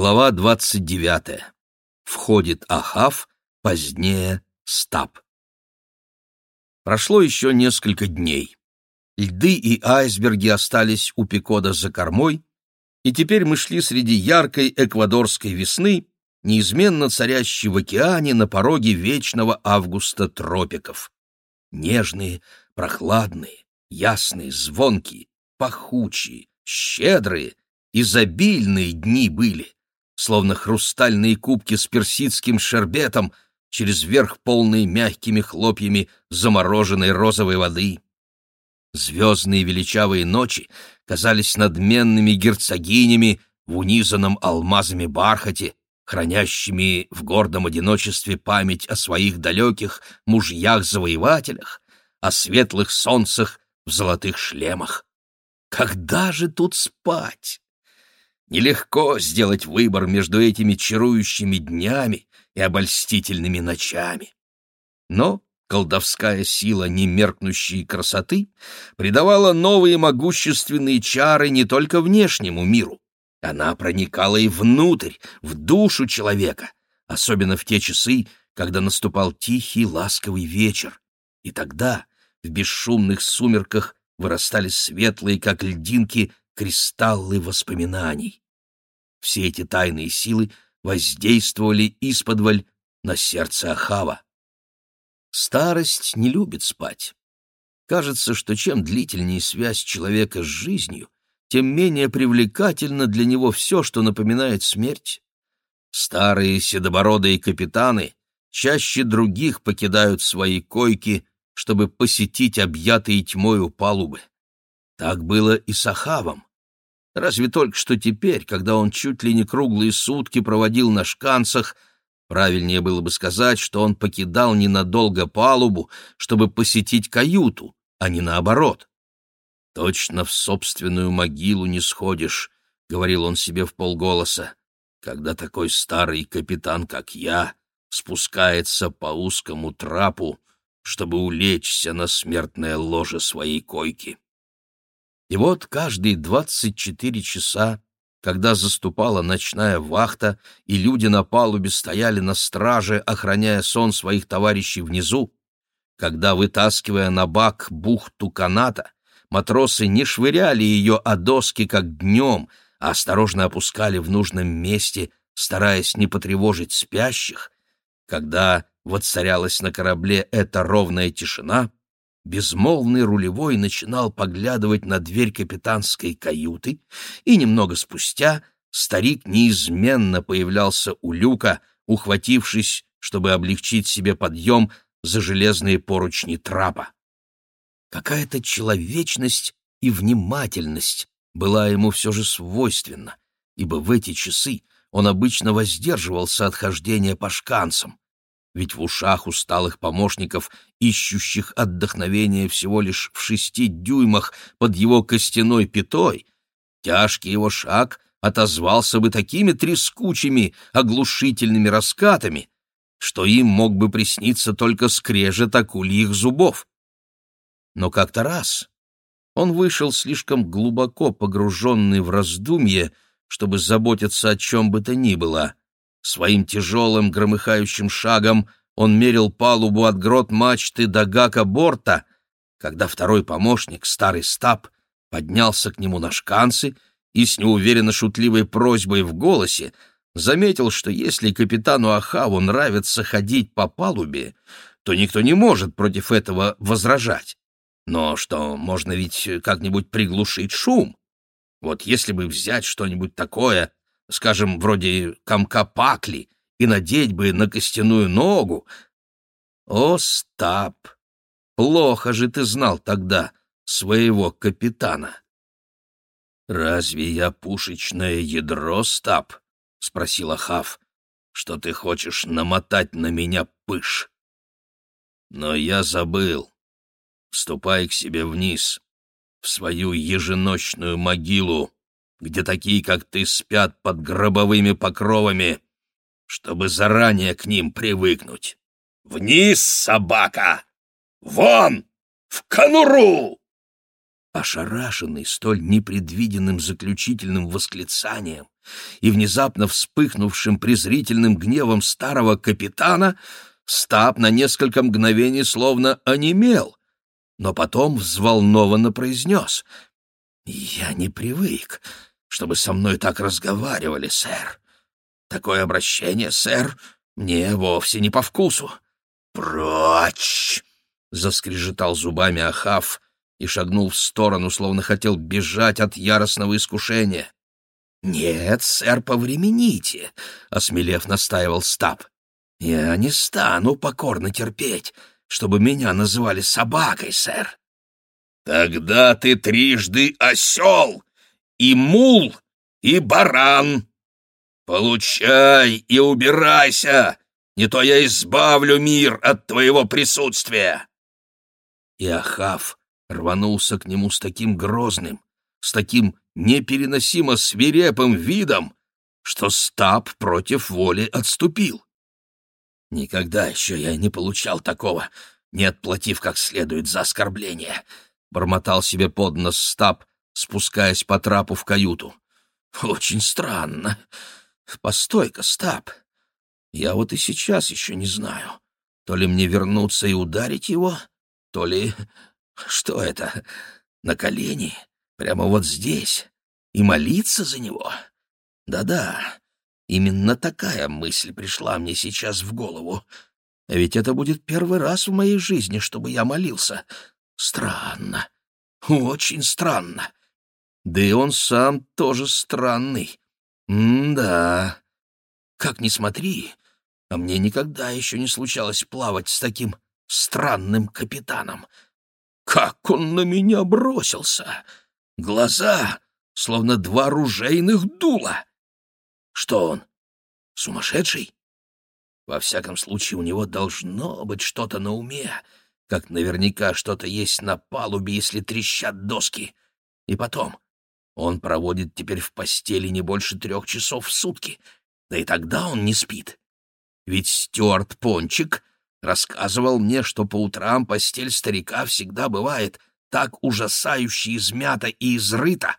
Глава 29. Входит Ахав, позднее Стаб. Прошло еще несколько дней. Льды и айсберги остались у Пикода за кормой, и теперь мы шли среди яркой эквадорской весны, неизменно царящей в океане на пороге вечного августа тропиков. Нежные, прохладные, ясные, звонкие, пахучие, щедрые, изобильные дни были, словно хрустальные кубки с персидским шербетом, через верх полные мягкими хлопьями замороженной розовой воды. Звездные величавые ночи казались надменными герцогинями в унизанном алмазами бархате, хранящими в гордом одиночестве память о своих далеких мужьях-завоевателях, о светлых солнцах в золотых шлемах. Когда же тут спать? Нелегко сделать выбор между этими чарующими днями и обольстительными ночами. Но колдовская сила немеркнущей красоты придавала новые могущественные чары не только внешнему миру. Она проникала и внутрь, в душу человека, особенно в те часы, когда наступал тихий ласковый вечер. И тогда в бесшумных сумерках вырастали светлые, как льдинки, кристаллы воспоминаний. Все эти тайные силы воздействовали исподволь на сердце Ахава. Старость не любит спать. Кажется, что чем длительнее связь человека с жизнью, тем менее привлекательно для него все, что напоминает смерть. Старые седобородые капитаны чаще других покидают свои койки, чтобы посетить объятые тьмою палубы. Так было и с Ахавом. Разве только что теперь, когда он чуть ли не круглые сутки проводил на шканцах, правильнее было бы сказать, что он покидал ненадолго палубу, чтобы посетить каюту, а не наоборот. «Точно в собственную могилу не сходишь», — говорил он себе в полголоса, «когда такой старый капитан, как я, спускается по узкому трапу, чтобы улечься на смертное ложе своей койки». И вот каждые двадцать четыре часа, когда заступала ночная вахта, и люди на палубе стояли на страже, охраняя сон своих товарищей внизу, когда, вытаскивая на бак бухту каната, матросы не швыряли ее о доски, как днем, а осторожно опускали в нужном месте, стараясь не потревожить спящих, когда воцарялась на корабле эта ровная тишина, безмолвный рулевой начинал поглядывать на дверь капитанской каюты, и немного спустя старик неизменно появлялся у люка, ухватившись, чтобы облегчить себе подъем за железные поручни трапа. Какая-то человечность и внимательность была ему все же свойственна, ибо в эти часы он обычно воздерживался от хождения по шканцам ведь в ушах усталых помощников, ищущих отдохновения всего лишь в шести дюймах под его костяной пятой, тяжкий его шаг отозвался бы такими трескучими, оглушительными раскатами, что им мог бы присниться только скрежет акульих зубов. Но как-то раз он вышел слишком глубоко погруженный в раздумье, чтобы заботиться о чем бы то ни было, Своим тяжелым громыхающим шагом он мерил палубу от грот мачты до гака борта, когда второй помощник, старый стаб, поднялся к нему на шканцы и с неуверенно шутливой просьбой в голосе заметил, что если капитану Ахаву нравится ходить по палубе, то никто не может против этого возражать. Но что можно ведь как-нибудь приглушить шум. Вот если бы взять что-нибудь такое, скажем, вроде комка пакли, и надеть бы на костяную ногу. О, Стаб! Плохо же ты знал тогда своего капитана. «Разве я пушечное ядро, Стаб?» — спросил Ахав. «Что ты хочешь намотать на меня пыш?» «Но я забыл. Ступай к себе вниз, в свою еженочную могилу, где такие, как ты, спят под гробовыми покровами, чтобы заранее к ним привыкнуть. Вниз, собака! Вон! В конуру! Ошарашенный столь непредвиденным заключительным восклицанием и внезапно вспыхнувшим презрительным гневом старого капитана, Стаб на несколько мгновений словно онемел, но потом взволнованно произнес. «Я не привык, чтобы со мной так разговаривали, сэр. Такое обращение, сэр, мне вовсе не по вкусу. Прочь!» — заскрежетал зубами Ахав и шагнул в сторону, словно хотел бежать от яростного искушения. «Нет, сэр, повремените», — осмелев настаивал Стаб. «Я не стану покорно терпеть, чтобы меня называли собакой, сэр». «Тогда ты трижды осел, и мул, и баран. Получай и убирайся, не то я избавлю мир от твоего присутствия». И Ахав рванулся к нему с таким грозным, с таким непереносимо свирепым видом, что Стаб против воли отступил. Никогда еще я не получал такого, не отплатив как следует за оскорбление, — бормотал себе под нос Стаб, спускаясь по трапу в каюту. Очень странно. Постой-ка, Стаб. Я вот и сейчас еще не знаю, то ли мне вернуться и ударить его, то ли... Что это? На колени? Прямо вот здесь? И молиться за него? Да-да, именно такая мысль пришла мне сейчас в голову. Ведь это будет первый раз в моей жизни, чтобы я молился. Странно. Очень странно. Да и он сам тоже странный. М-да. Как ни смотри, а мне никогда еще не случалось плавать с таким странным капитаном. Как он на меня бросился! Глаза, словно два ружейных дула. Что он, сумасшедший? Во всяком случае, у него должно быть что-то на уме, как наверняка что-то есть на палубе, если трещат доски. И потом, он проводит теперь в постели не больше трех часов в сутки, да и тогда он не спит. Ведь Стюарт Пончик рассказывал мне, что по утрам постель старика всегда бывает так ужасающе измята и изрыта,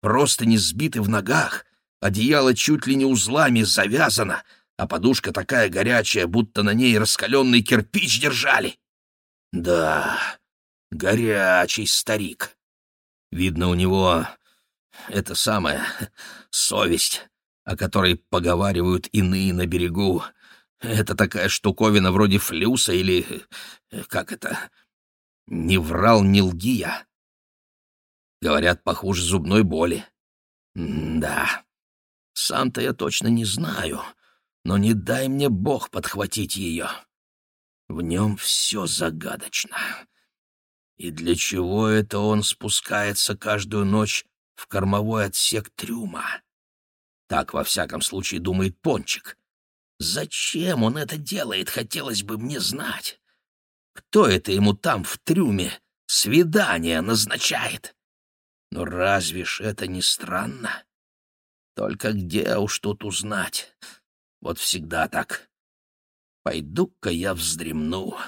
просто не сбиты в ногах, одеяло чуть ли не узлами завязано, а подушка такая горячая, будто на ней раскаленный кирпич держали. Да, горячий старик. Видно, у него это самая совесть, о которой поговаривают иные на берегу. Это такая штуковина вроде флюса или... как это? Не врал, не лги я. Говорят, похуже зубной боли. М да. Сам-то я точно не знаю, но не дай мне Бог подхватить ее. В нем все загадочно. И для чего это он спускается каждую ночь в кормовой отсек трюма? Так, во всяком случае, думает Пончик. Зачем он это делает, хотелось бы мне знать. Кто это ему там в трюме свидание назначает? Но разве ж это не странно? Только где уж тут узнать? Вот всегда так. Пойду-ка я вздремну.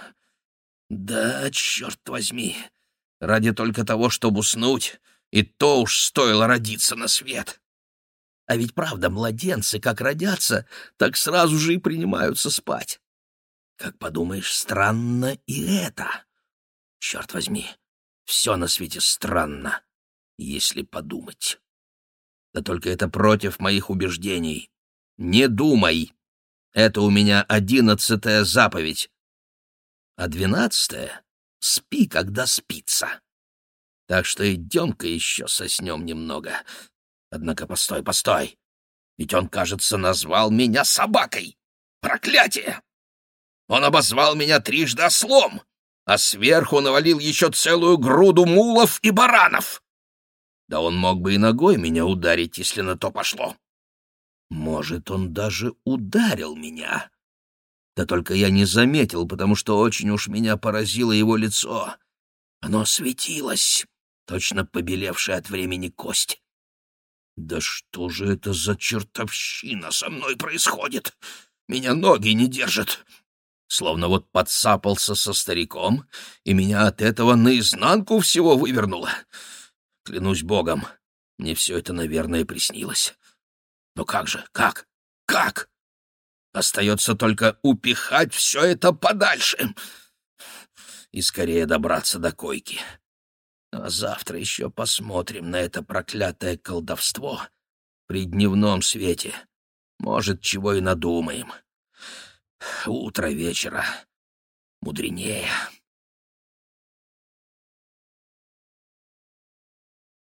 Да, черт возьми, ради только того, чтобы уснуть, и то уж стоило родиться на свет. А ведь правда, младенцы, как родятся, так сразу же и принимаются спать. Как подумаешь, странно и это. Черт возьми, все на свете странно, если подумать. Да только это против моих убеждений. Не думай. Это у меня одиннадцатая заповедь. А двенадцатая — спи, когда спится. Так что идем-ка еще соснем немного. Однако постой, постой. Ведь он, кажется, назвал меня собакой. Проклятие! Он обозвал меня трижды ослом, а сверху навалил еще целую груду мулов и баранов. Да он мог бы и ногой меня ударить, если на то пошло. Может, он даже ударил меня. Да только я не заметил, потому что очень уж меня поразило его лицо. Оно светилось, точно побелевшая от времени кость. Да что же это за чертовщина со мной происходит? Меня ноги не держат. Словно вот подцапался со стариком, и меня от этого наизнанку всего вывернуло. Клянусь богом, мне все это, наверное, приснилось. Но как же, как, как? Остается только упихать все это подальше и скорее добраться до койки. А завтра еще посмотрим на это проклятое колдовство при дневном свете. Может, чего и надумаем. Утро вечера мудренее.